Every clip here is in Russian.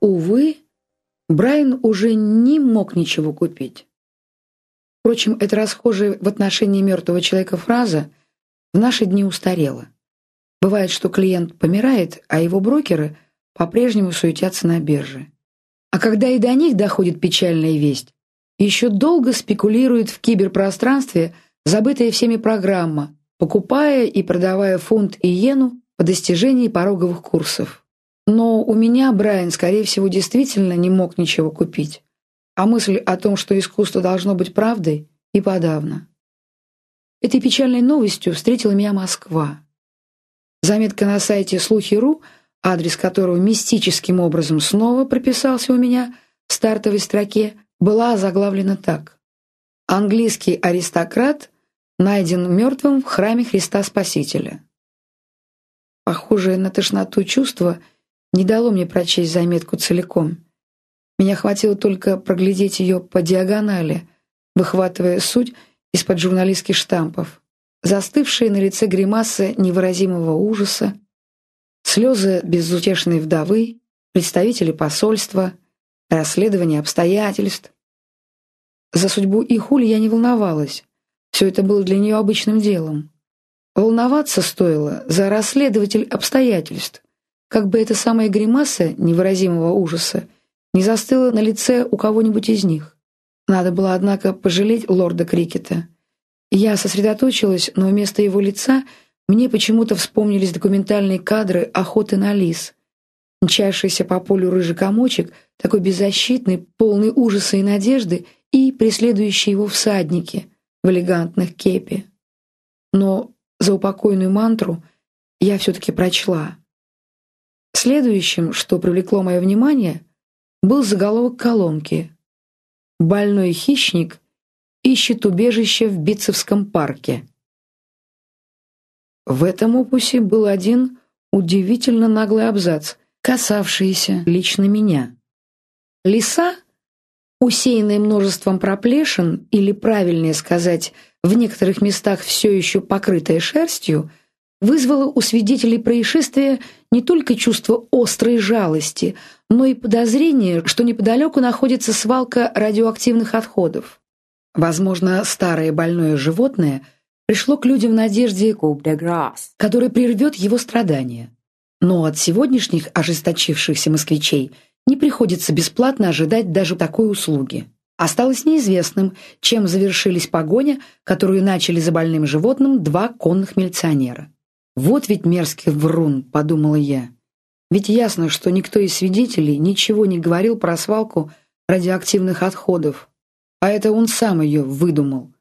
Увы, Брайан уже не мог ничего купить. Впрочем, эта расхожая в отношении мертвого человека фраза в наши дни устарела. Бывает, что клиент помирает, а его брокеры по-прежнему суетятся на бирже. А когда и до них доходит печальная весть, еще долго спекулирует в киберпространстве забытая всеми программа, покупая и продавая фунт и иену по достижении пороговых курсов. Но у меня Брайан, скорее всего, действительно не мог ничего купить. А мысль о том, что искусство должно быть правдой, и подавно. Этой печальной новостью встретила меня Москва. Заметка на сайте «Слухи.ру», адрес которого мистическим образом снова прописался у меня в стартовой строке, была заглавлена так. «Английский аристократ найден мертвым в храме Христа Спасителя». Похожее на тошноту чувство – не дало мне прочесть заметку целиком. Меня хватило только проглядеть ее по диагонали, выхватывая суть из-под журналистских штампов. Застывшие на лице гримасы невыразимого ужаса, слезы безутешной вдовы, представители посольства, расследование обстоятельств. За судьбу Ихули я не волновалась. Все это было для нее обычным делом. Волноваться стоило за расследователь обстоятельств, как бы эта самая гримаса невыразимого ужаса не застыла на лице у кого-нибудь из них. Надо было, однако, пожалеть лорда Крикета. Я сосредоточилась, но вместо его лица мне почему-то вспомнились документальные кадры охоты на лис. Мчавшийся по полю рыжий комочек, такой беззащитный, полный ужаса и надежды, и преследующие его всадники в элегантных кепи. Но за упокойную мантру я все-таки прочла. Следующим, что привлекло мое внимание, был заголовок колонки «Больной хищник ищет убежище в Битцевском парке». В этом опусе был один удивительно наглый абзац, касавшийся лично меня. Лиса, усеянная множеством проплешин, или, правильнее сказать, в некоторых местах все еще покрытая шерстью, вызвало у свидетелей происшествия не только чувство острой жалости, но и подозрение, что неподалеку находится свалка радиоактивных отходов. Возможно, старое больное животное пришло к людям в надежде, который прервет его страдания. Но от сегодняшних ожесточившихся москвичей не приходится бесплатно ожидать даже такой услуги. Осталось неизвестным, чем завершились погоня, которую начали за больным животным два конных милиционера. «Вот ведь мерзкий врун», — подумала я. Ведь ясно, что никто из свидетелей ничего не говорил про свалку радиоактивных отходов, а это он сам ее выдумал,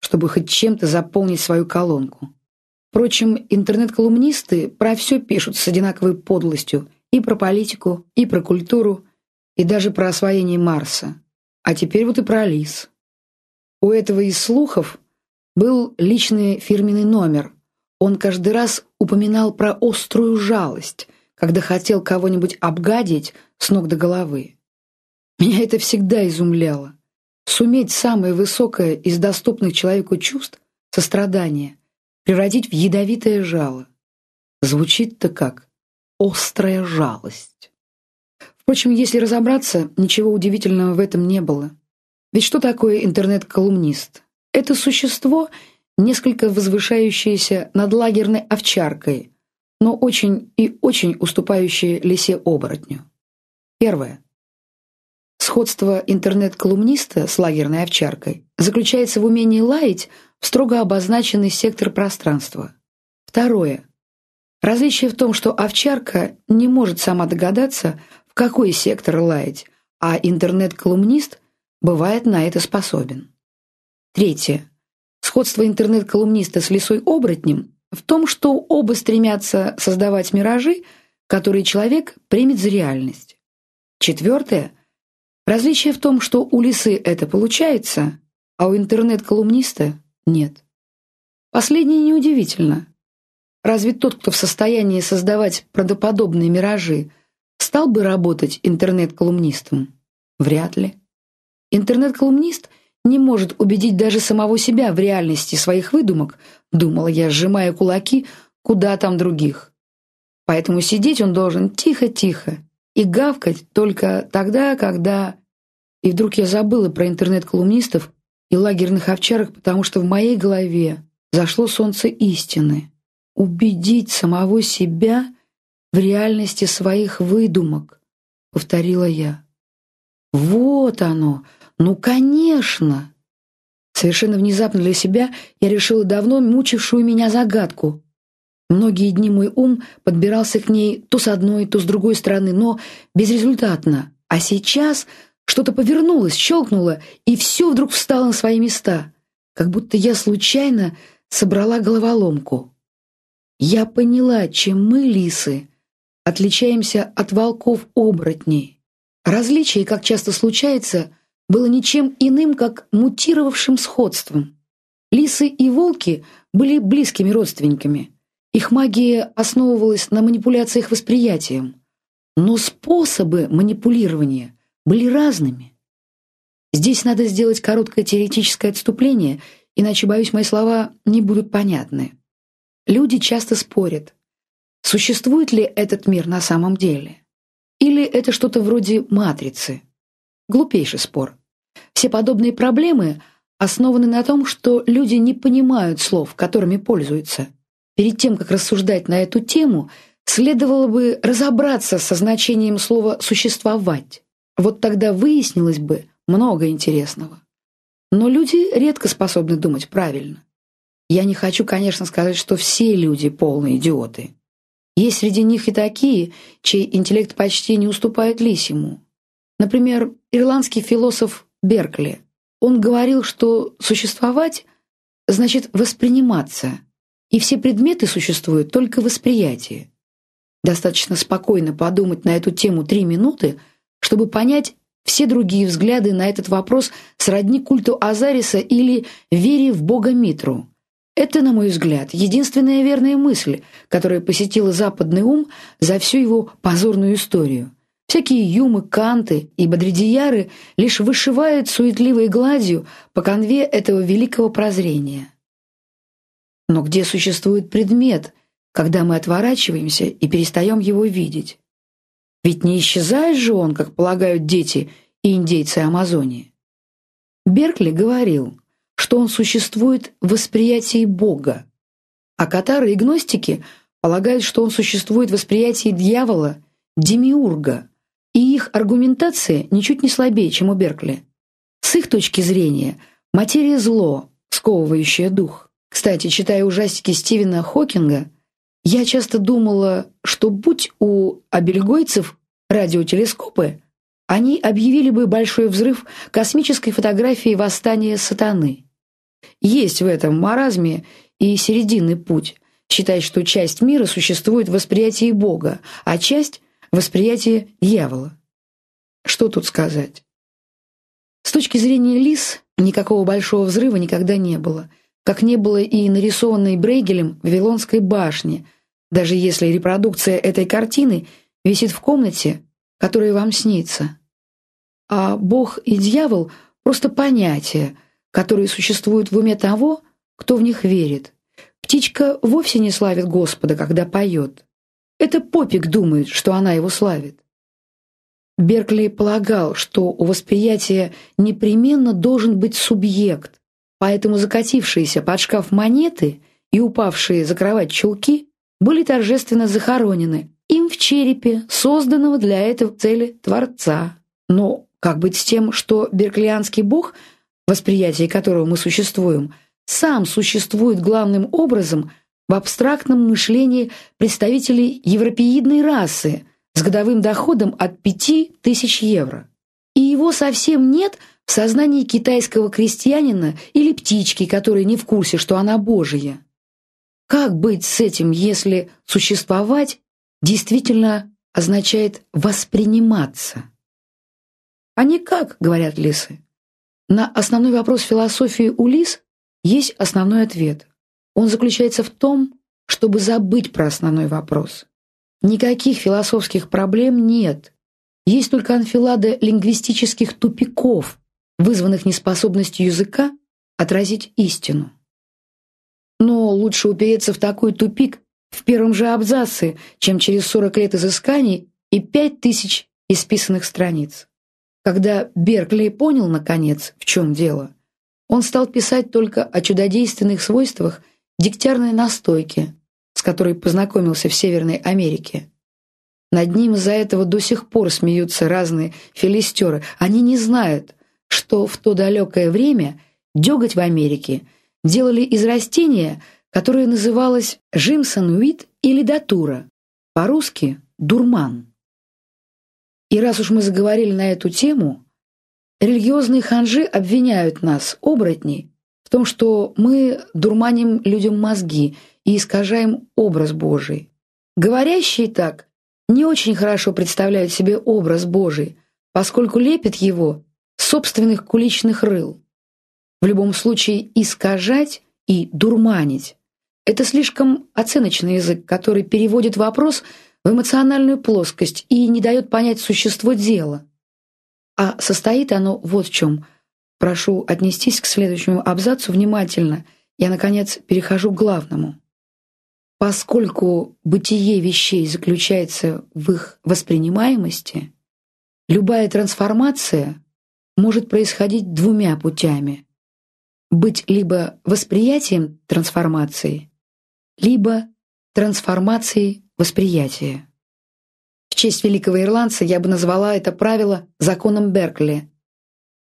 чтобы хоть чем-то заполнить свою колонку. Впрочем, интернет-колумнисты про все пишут с одинаковой подлостью и про политику, и про культуру, и даже про освоение Марса. А теперь вот и про лис. У этого из слухов был личный фирменный номер — он каждый раз упоминал про острую жалость, когда хотел кого-нибудь обгадить с ног до головы. Меня это всегда изумляло. Суметь самое высокое из доступных человеку чувств — сострадание — превратить в ядовитое жало. Звучит-то как «острая жалость». Впрочем, если разобраться, ничего удивительного в этом не было. Ведь что такое интернет-колумнист? Это существо — несколько возвышающаяся над лагерной овчаркой, но очень и очень уступающая лисе-оборотню. Первое. Сходство интернет-колумниста с лагерной овчаркой заключается в умении лаять в строго обозначенный сектор пространства. Второе. Различие в том, что овчарка не может сама догадаться, в какой сектор лаять, а интернет-колумнист бывает на это способен. Третье. Сходство интернет-колумниста с лисой-оборотнем в том, что оба стремятся создавать миражи, которые человек примет за реальность. Четвертое. Различие в том, что у лисы это получается, а у интернет-колумниста нет. Последнее неудивительно. Разве тот, кто в состоянии создавать правдоподобные миражи, стал бы работать интернет-колумнистом? Вряд ли. Интернет-колумнист не может убедить даже самого себя в реальности своих выдумок, думала я, сжимая кулаки, куда там других. Поэтому сидеть он должен тихо-тихо и гавкать только тогда, когда... И вдруг я забыла про интернет-колумнистов и лагерных овчарок, потому что в моей голове зашло солнце истины. Убедить самого себя в реальности своих выдумок, повторила я. Вот оно, ну, конечно. Совершенно внезапно для себя я решила давно мучившую меня загадку. Многие дни мой ум подбирался к ней то с одной, то с другой стороны, но безрезультатно. А сейчас что-то повернулось, щелкнуло, и все вдруг встало на свои места, как будто я случайно собрала головоломку. Я поняла, чем мы, лисы, отличаемся от волков-оборотней. Различие, как часто случается, было ничем иным, как мутировавшим сходством. Лисы и волки были близкими родственниками. Их магия основывалась на манипуляциях восприятием. Но способы манипулирования были разными. Здесь надо сделать короткое теоретическое отступление, иначе, боюсь, мои слова не будут понятны. Люди часто спорят, существует ли этот мир на самом деле. Или это что-то вроде матрицы? Глупейший спор. Все подобные проблемы основаны на том, что люди не понимают слов, которыми пользуются. Перед тем, как рассуждать на эту тему, следовало бы разобраться со значением слова «существовать». Вот тогда выяснилось бы много интересного. Но люди редко способны думать правильно. Я не хочу, конечно, сказать, что все люди полные идиоты. Есть среди них и такие, чей интеллект почти не уступает лисему. Например, ирландский философ Беркли. Он говорил, что существовать значит восприниматься, и все предметы существуют только в восприятии. Достаточно спокойно подумать на эту тему три минуты, чтобы понять все другие взгляды на этот вопрос сродни культу Азариса или вере в бога Митру. Это, на мой взгляд, единственная верная мысль, которая посетила западный ум за всю его позорную историю. Всякие юмы, канты и бодридияры лишь вышивают суетливой гладью по конве этого великого прозрения. Но где существует предмет, когда мы отворачиваемся и перестаем его видеть? Ведь не исчезает же он, как полагают дети и индейцы Амазонии. Беркли говорил, что он существует в восприятии Бога, а катары и гностики полагают, что он существует в восприятии дьявола, демиурга, и их аргументация ничуть не слабее, чем у Беркли. С их точки зрения, материя – зло, сковывающее дух. Кстати, читая ужастики Стивена Хокинга, я часто думала, что будь у абельгойцев радиотелескопы, они объявили бы большой взрыв космической фотографии восстания сатаны. Есть в этом маразме и серединный путь. Считать, что часть мира существует в восприятии Бога, а часть — в восприятии дьявола. Что тут сказать? С точки зрения лис, никакого большого взрыва никогда не было, как не было и нарисованной Брейгелем Вавилонской башни, даже если репродукция этой картины висит в комнате, которая вам снится. А Бог и дьявол — просто понятия — которые существуют в уме того, кто в них верит. Птичка вовсе не славит Господа, когда поет. Это попик думает, что она его славит. Беркли полагал, что у восприятия непременно должен быть субъект, поэтому закатившиеся под шкаф монеты и упавшие за кровать чулки были торжественно захоронены им в черепе, созданного для этой цели Творца. Но как быть с тем, что берклианский бог – восприятии которого мы существуем, сам существует главным образом в абстрактном мышлении представителей европеидной расы с годовым доходом от 5000 евро. И его совсем нет в сознании китайского крестьянина или птички, который не в курсе, что она Божия. Как быть с этим, если существовать действительно означает восприниматься? А не как, говорят лисы. На основной вопрос философии Улис есть основной ответ. Он заключается в том, чтобы забыть про основной вопрос. Никаких философских проблем нет. Есть только анфилада лингвистических тупиков, вызванных неспособностью языка отразить истину. Но лучше упереться в такой тупик в первом же абзаце, чем через 40 лет изысканий и 5000 исписанных страниц. Когда Беркли понял, наконец, в чем дело, он стал писать только о чудодейственных свойствах дегтярной настойки, с которой познакомился в Северной Америке. Над ним из-за этого до сих пор смеются разные филистеры. Они не знают, что в то далекое время деготь в Америке делали из растения, которое называлось жимсон-уит или датура, по-русски дурман. И раз уж мы заговорили на эту тему, религиозные ханжи обвиняют нас, оборотни, в том, что мы дурманим людям мозги и искажаем образ Божий. Говорящие так не очень хорошо представляют себе образ Божий, поскольку лепят его собственных куличных рыл. В любом случае искажать и дурманить – это слишком оценочный язык, который переводит вопрос в эмоциональную плоскость и не дает понять существо дела. А состоит оно вот в чем. Прошу отнестись к следующему абзацу внимательно. Я, наконец, перехожу к главному. Поскольку бытие вещей заключается в их воспринимаемости, любая трансформация может происходить двумя путями. Быть либо восприятием трансформации, либо трансформацией восприятия. В честь великого ирландца я бы назвала это правило законом Беркли.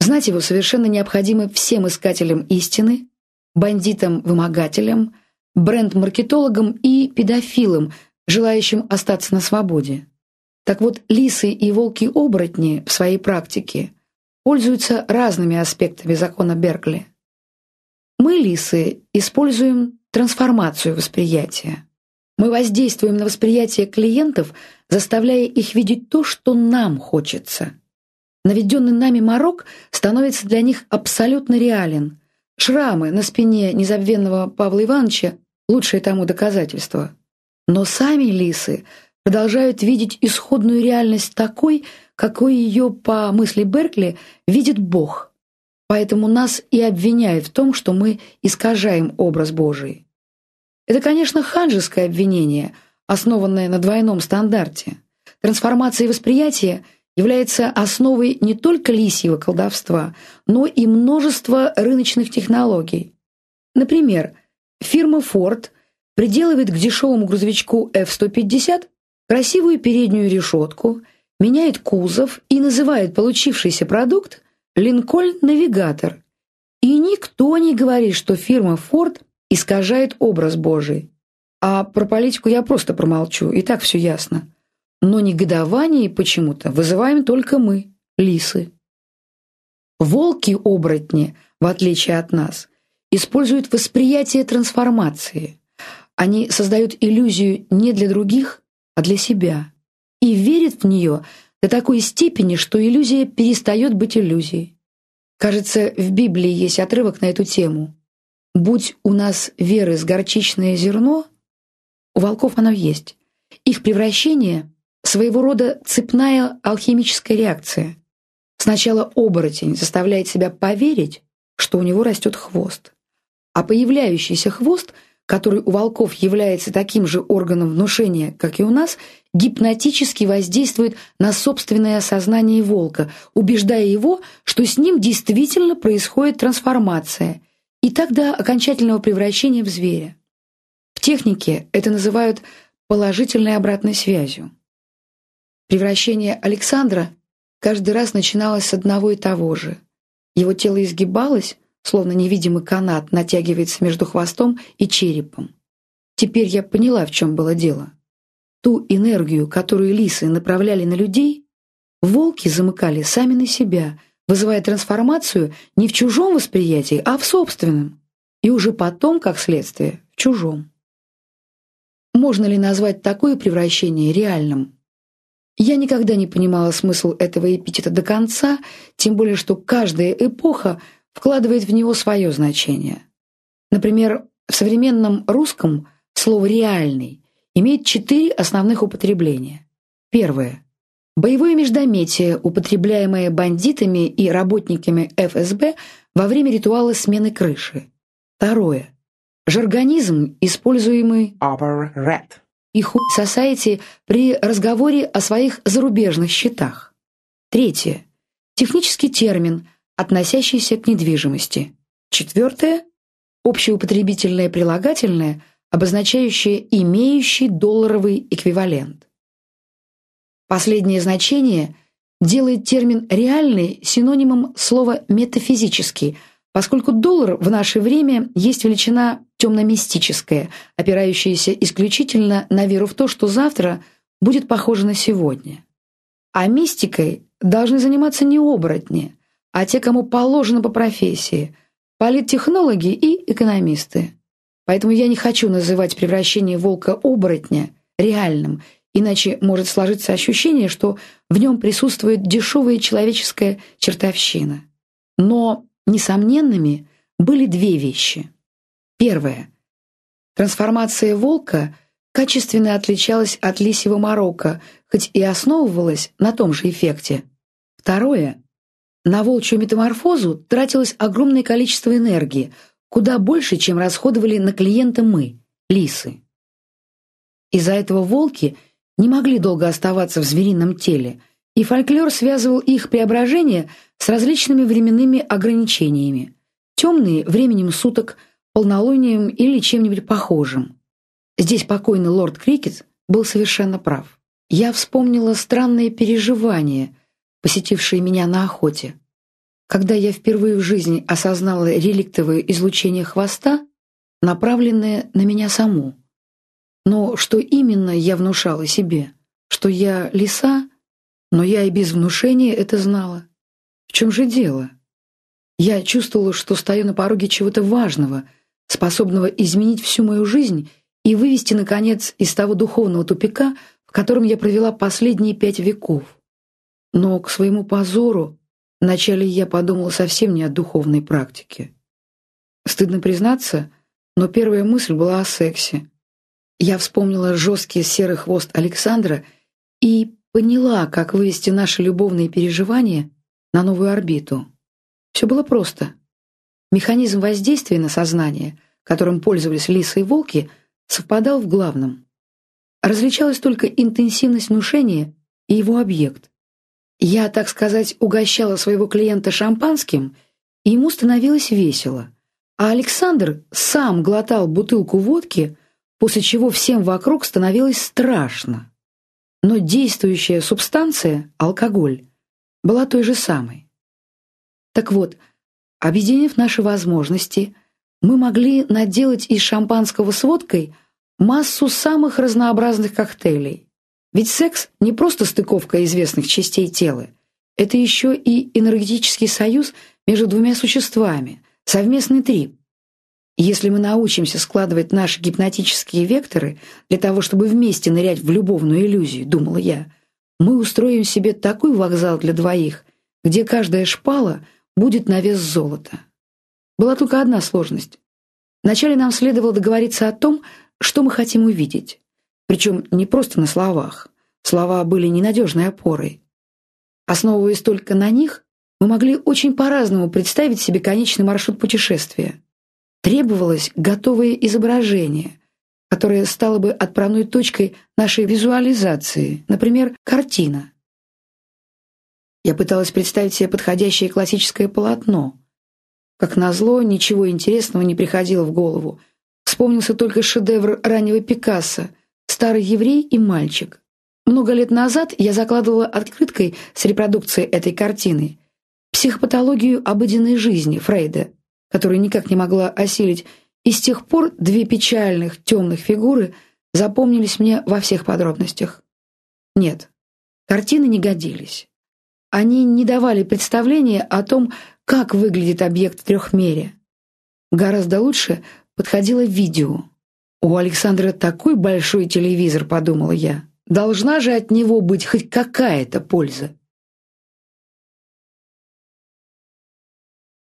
Знать его совершенно необходимо всем искателям истины, бандитам-вымогателям – бренд-маркетологам и педофилам, желающим остаться на свободе. Так вот, лисы и волки-оборотни в своей практике пользуются разными аспектами закона Беркли. Мы, лисы, используем трансформацию восприятия. Мы воздействуем на восприятие клиентов, заставляя их видеть то, что нам хочется. Наведенный нами морок становится для них абсолютно реален. Шрамы на спине незабвенного Павла Ивановича лучшее тому доказательство. Но сами лисы продолжают видеть исходную реальность такой, какой ее, по мысли Беркли, видит Бог. Поэтому нас и обвиняют в том, что мы искажаем образ Божий. Это, конечно, ханжеское обвинение, основанное на двойном стандарте. Трансформация восприятия является основой не только лисьего колдовства, но и множества рыночных технологий. Например, Фирма Ford приделывает к дешевому грузовичку F-150 красивую переднюю решетку, меняет кузов и называет получившийся продукт «Линкольн Навигатор». И никто не говорит, что фирма Ford искажает образ Божий. А про политику я просто промолчу, и так все ясно. Но негодование почему-то вызываем только мы, лисы. Волки-оборотни, в отличие от нас, используют восприятие трансформации. Они создают иллюзию не для других, а для себя. И верят в нее до такой степени, что иллюзия перестает быть иллюзией. Кажется, в Библии есть отрывок на эту тему. «Будь у нас веры с горчичное зерно», у волков оно есть. Их превращение – своего рода цепная алхимическая реакция. Сначала оборотень заставляет себя поверить, что у него растет хвост а появляющийся хвост, который у волков является таким же органом внушения, как и у нас, гипнотически воздействует на собственное осознание волка, убеждая его, что с ним действительно происходит трансформация и тогда окончательного превращения в зверя. В технике это называют положительной обратной связью. Превращение Александра каждый раз начиналось с одного и того же. Его тело изгибалось, словно невидимый канат натягивается между хвостом и черепом. Теперь я поняла, в чем было дело. Ту энергию, которую лисы направляли на людей, волки замыкали сами на себя, вызывая трансформацию не в чужом восприятии, а в собственном. И уже потом, как следствие, в чужом. Можно ли назвать такое превращение реальным? Я никогда не понимала смысл этого эпитета до конца, тем более что каждая эпоха – вкладывает в него свое значение. Например, в современном русском слово «реальный» имеет четыре основных употребления. Первое Боевое междометие, употребляемое бандитами и работниками ФСБ во время ритуала смены крыши. Второе. Жаргонизм, используемый Upper Red. и хуй society при разговоре о своих зарубежных счетах. Третье. Технический термин, относящийся к недвижимости. Четвертое. Общеупотребительное прилагательное, обозначающее имеющий долларовый эквивалент. Последнее значение делает термин «реальный» синонимом слова «метафизический», поскольку доллар в наше время есть величина темно-мистическая, опирающаяся исключительно на веру в то, что завтра будет похоже на сегодня. А мистикой должны заниматься не оборотни, а те, кому положено по профессии – политтехнологи и экономисты. Поэтому я не хочу называть превращение волка-оборотня реальным, иначе может сложиться ощущение, что в нем присутствует дешевая человеческая чертовщина. Но несомненными были две вещи. Первое. Трансформация волка качественно отличалась от лисьего морока, хоть и основывалась на том же эффекте. Второе. На волчью метаморфозу тратилось огромное количество энергии, куда больше, чем расходовали на клиента мы, лисы. Из-за этого волки не могли долго оставаться в зверином теле, и фольклор связывал их преображение с различными временными ограничениями. Темные – временем суток, полнолунием или чем-нибудь похожим. Здесь покойный лорд Крикет был совершенно прав. Я вспомнила странные переживания, посетившие меня на охоте. Когда я впервые в жизни осознала реликтовое излучение хвоста, направленное на меня саму. Но что именно я внушала себе? Что я лиса? Но я и без внушения это знала. В чем же дело? Я чувствовала, что стою на пороге чего-то важного, способного изменить всю мою жизнь и вывести, наконец, из того духовного тупика, в котором я провела последние пять веков. Но, к своему позору, вначале я подумала совсем не о духовной практике. Стыдно признаться, но первая мысль была о сексе. Я вспомнила жесткий серый хвост Александра и поняла, как вывести наши любовные переживания на новую орбиту. Все было просто. Механизм воздействия на сознание, которым пользовались лисы и волки, совпадал в главном. Различалась только интенсивность внушения и его объект. Я, так сказать, угощала своего клиента шампанским, и ему становилось весело. А Александр сам глотал бутылку водки, после чего всем вокруг становилось страшно. Но действующая субстанция, алкоголь, была той же самой. Так вот, объединив наши возможности, мы могли наделать из шампанского с водкой массу самых разнообразных коктейлей. Ведь секс не просто стыковка известных частей тела, это еще и энергетический союз между двумя существами, совместный трип. Если мы научимся складывать наши гипнотические векторы для того, чтобы вместе нырять в любовную иллюзию, думала я, мы устроим себе такой вокзал для двоих, где каждая шпала будет на вес золота. Была только одна сложность. Вначале нам следовало договориться о том, что мы хотим увидеть. Причем не просто на словах. Слова были ненадежной опорой. Основываясь только на них, мы могли очень по-разному представить себе конечный маршрут путешествия. Требовалось готовое изображение, которое стало бы отправной точкой нашей визуализации, например, картина. Я пыталась представить себе подходящее классическое полотно. Как назло, ничего интересного не приходило в голову. Вспомнился только шедевр раннего Пикассо «Старый еврей и мальчик». Много лет назад я закладывала открыткой с репродукцией этой картины психопатологию обыденной жизни Фрейда, которую никак не могла осилить, и с тех пор две печальных темных фигуры запомнились мне во всех подробностях. Нет, картины не годились. Они не давали представления о том, как выглядит объект в трехмере. Гораздо лучше подходило видео. «У Александра такой большой телевизор», — подумала я. «Должна же от него быть хоть какая-то польза».